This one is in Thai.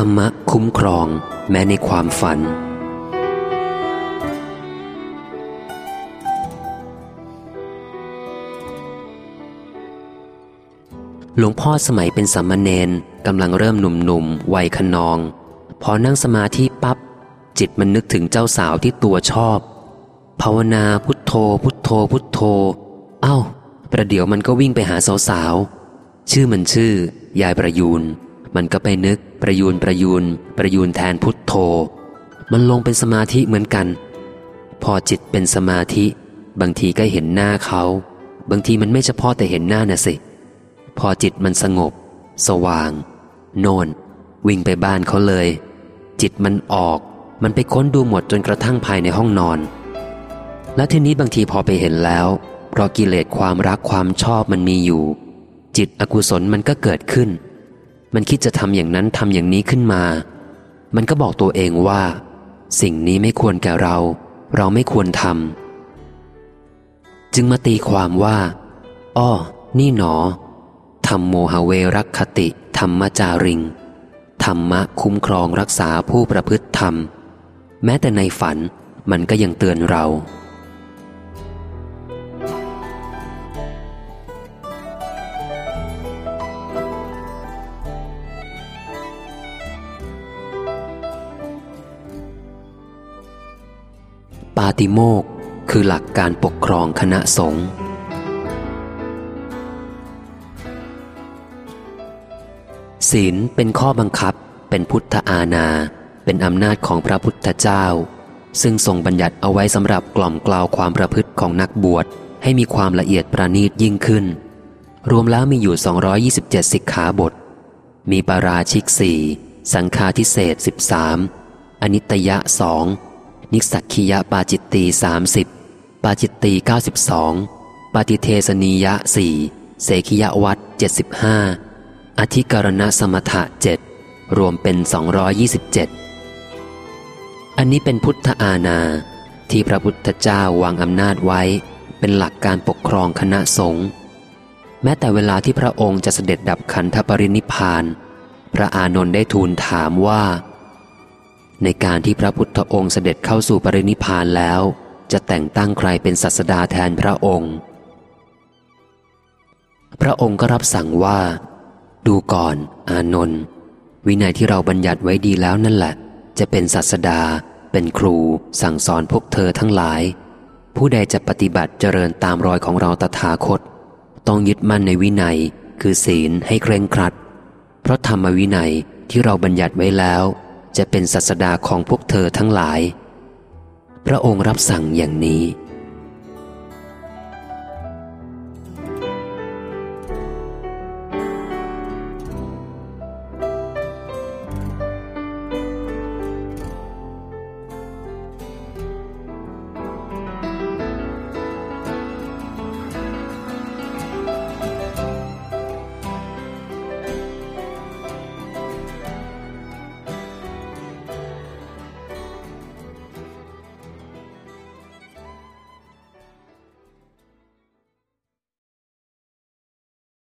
ธรรมะคุ้มครองแม้ในความฝัน หลวงพ่อสมัยเป็นสามเณรกำลังเริ่มหนุ่มๆวัยขนอง พอนั่งสมาธิปับ๊บจิตมันนึกถึงเจ้าสาวที่ตัวชอบ ภาวนาพุทโธ พุทโธ พุทโธ เอ้า ประเดี๋ยวมันก็วิ่งไปหาสาวๆ ชื่อมันชื่อ ยายประยูน มันก็ไปนึกประยูนประยูนประยูนแทนพุทโธ มันลงเป็นสมาธิเหมือนกัน พอจิตเป็นสมาธิ บางทีก็เห็นหน้าเขา บางทีมันไม่เฉพาะแต่เห็นหน้าน่ะสิ พอจิตมันสงบ สว่าง โนนวิ่งไปบ้านเขาเลย จิตมันออก มันไปค้นดูหมดจนกระทั่งภายในห้องนอน และทีนี้บางทีพอไปเห็นแล้ว เพราะกิเลสความรักความชอบมันมีอยู่ จิตอกุศลมันก็เกิดขึ้น มันคิดจะทำอย่างนั้นทำอย่างนี้ขึ้นมา มันก็บอกตัวเองว่า สิ่งนี้ไม่ควรแก่เรา เราไม่ควรทำจึงมาตีความว่าอ้อนี่หนอธรรมโมหเวรักคติ ธรรมจาริง ธรรมะคุ้มครองรักษาผู้ประพฤติธรรม แม้แต่ในฝันมันก็ยังเตือนเรา ปาติโมกคือหลักการปกครองคณะสงฆ์ศีลเป็นข้อบังคับ เป็นพุทธอาณา เป็นอำนาจของพระพุทธเจ้า ซึ่งทรงบัญญัติเอาไว้สำหรับกล่อมกล่าวความประพฤติของนักบวช ให้มีความละเอียดประณีตยิ่งขึ้น รวมแล้วมีอยู่ 227 สิกขาบท มีปาราชิกสี่สังฆาทิเศษ 13 อนิตยะสอง นิสักคียะปาจิตตี30ปาจิตตี92ปาติเทสนียะสี่เสขียวัต75อธิกรณสมถะเจ็ดรวมเป็น 227 อันนี้เป็นพุทธอาณาที่พระพุทธเจ้าวางอำนาจไว้ เป็นหลักการปกครองคณะสงฆ์แม้แต่เวลาที่พระองค์จะเสด็จดับขันธปรินิพาน พระอานนท์ได้ทูลถามว่า ในการที่พระพุทธองค์เสด็จเข้าสู่ปรินิพานแล้ว จะแต่งตั้งใครเป็นศาสดาแทนพระองค์ พระองค์ก็รับสั่งว่า ดูก่อน อานนท์วินัยที่เราบัญญัติไว้ดีแล้วนั่นแหละ จะเป็นศาสดา เป็นครู สั่งสอนพวกเธอทั้งหลาย ผู้ใดจะปฏิบัติเจริญตามรอยของเราตถาคต ต้องยึดมั่นในวินัย คือศีลให้เคร่งครัด เพราะธรรมวินัยที่เราบัญญัติไว้แล้ว จะเป็นศาสดาของพวกเธอทั้งหลาย พระองค์รับสั่งอย่างนี้